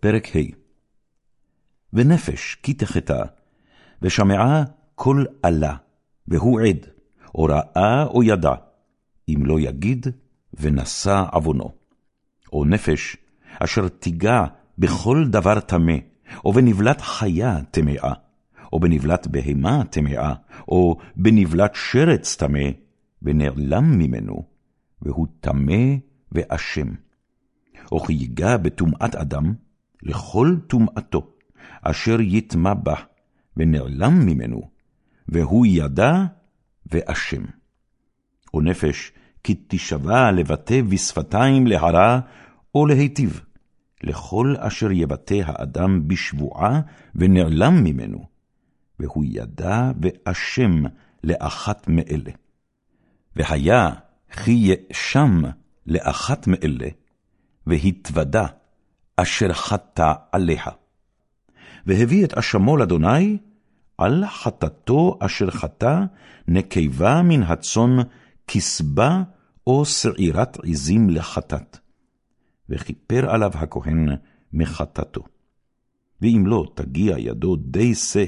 פרק ה' ונפש כי תחתה, ושמעה קול עלה, והוא עד, או ראה או ידע, אם לא יגיד, ונשא עוונו. או נפש, אשר תיגע בכל דבר טמא, או בנבלת חיה טמאה, או בנבלת בהמה טמאה, או בנבלת שרץ טמא, ונעלם ממנו, והוא טמא ואשם. או כי ייגע בטומאת אדם, לכל טומאתו, אשר יטמע בה, ונעלם ממנו, והוא ידע ואשם. או נפש, כי תשבע לבטא בשפתיים להרע, או להיטיב, לכל אשר יבטא האדם בשבועה, ונעלם ממנו, והוא ידע ואשם לאחת מאלה. והיה כי יאשם לאחת מאלה, והתוודה אשר חטא עליה. והביא את אשמו לאדוני על חטאתו אשר חטא נקבה מן הצאן כסבה או שעירת עזים לחטאת. וכיפר עליו הכהן מחטאתו. ואם לא תגיע ידו די שא,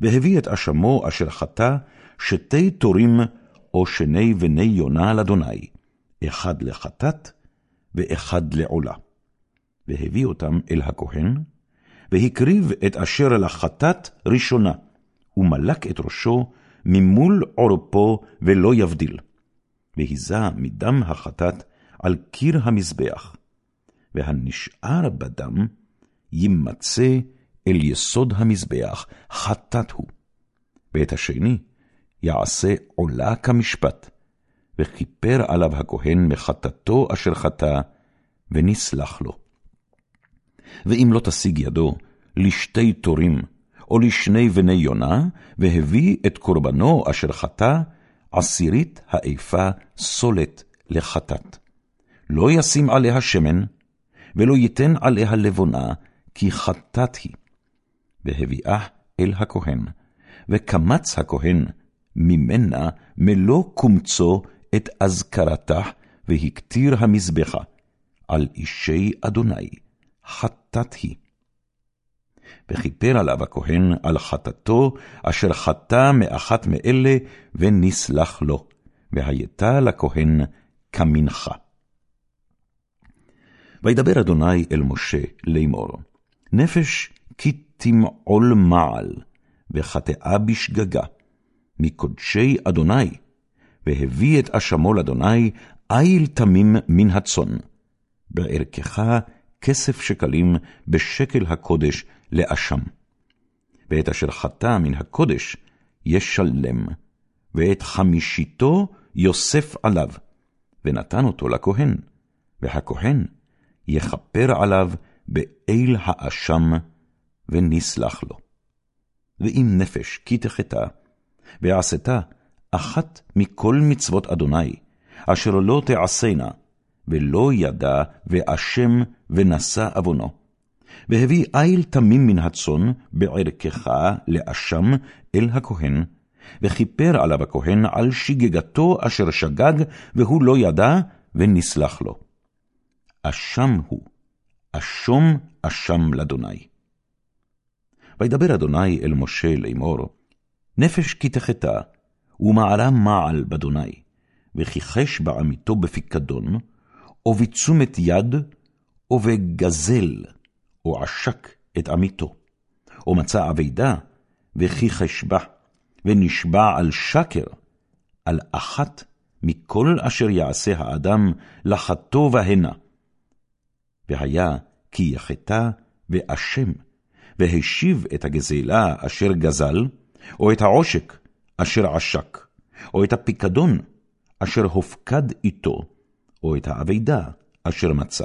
והביא את אשמו אשר חטא שתי תורים או שני בני יונה לאדוני, אחד לחטאת ואחד לעולה. והביא אותם אל הכהן, והקריב את אשר לחטאת ראשונה, ומלק את ראשו ממול עורפו ולא יבדיל. והיזה מדם החטאת על קיר המזבח, והנשאר בדם יימצא אל יסוד המזבח, חטאת הוא. ואת השני יעשה עולה כמשפט, וכיפר עליו הכהן מחטאתו אשר חטא, ונסלח לו. ואם לא תשיג ידו לשתי תורים, או לשני בני יונה, והביא את קורבנו אשר חטא, עשירית האיפה סולת לחטאת. לא ישים עליה שמן, ולא ייתן עליה לבונה, כי חטאת היא. והביאה אל הכהן, וקמץ הכהן ממנה מלוא קומצו את אזכרתה, והקטיר המזבחה על אישי אדוני, חטאת היא. וכיפר עליו הכהן על חטאתו, אשר חטא מאחת מאלה, ונסלח לו, והייתה לכהן כמנחה. וידבר אדוני אל משה לאמור, נפש כי תמעול מעל, וחטאה בשגגה, מקודשי אדוני, והביא את אשמו לאדוני, איל תמים מן הצאן. בערכך כסף שקלים בשקל הקודש לאשם. ואת אשר חטא מן הקודש ישלם, ואת חמישיתו יוסף עליו, ונתן אותו לכהן, והכהן יכפר עליו באל האשם, ונסלח לו. ואם נפש כי תחטא, ועשתה אחת מכל מצוות אדוני, אשר לא תעשנה, ולא ידע, ואשם, ונשא עוונו. והביא איל תמים מן הצאן בערכך לאשם אל הכהן, וכיפר עליו הכהן על שגגתו אשר שגג, והוא לא ידע, ונסלח לו. אשם הוא, אשום אשם לאדוני. וידבר אדוני אל משה לאמור, נפש כי תחטא, ומעלה מעל באדוני, וכיחש בעמיתו בפיקדון, או בתשומת יד, או בגזל, או עשק את עמיתו, או מצא אבידה, וכיחש בה, ונשבע על שקר, על אחת מכל אשר יעשה האדם לחטוא בהנה. והיה כי יחטא ואשם, והשיב את הגזלה אשר גזל, או את העושק אשר עשק, או את הפיקדון אשר הופקד איתו, או את האבידה אשר מצא,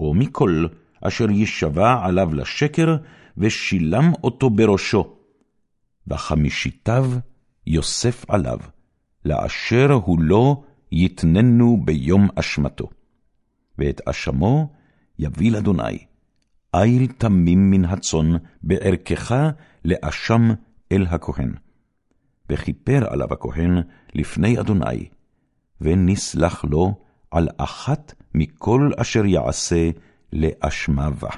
או מכל אשר יישבע עליו לשקר, ושילם אותו בראשו. וחמישיתיו יוסף עליו, לאשר הוא לא יתננו ביום אשמתו. ואת אשמו יביא לאדוני, איל תמים מן הצאן בערכך לאשם אל הכהן. וכיפר עליו הכהן לפני אדוני, ונסלח לו על אחת מכל אשר יעשה לאשמה בה.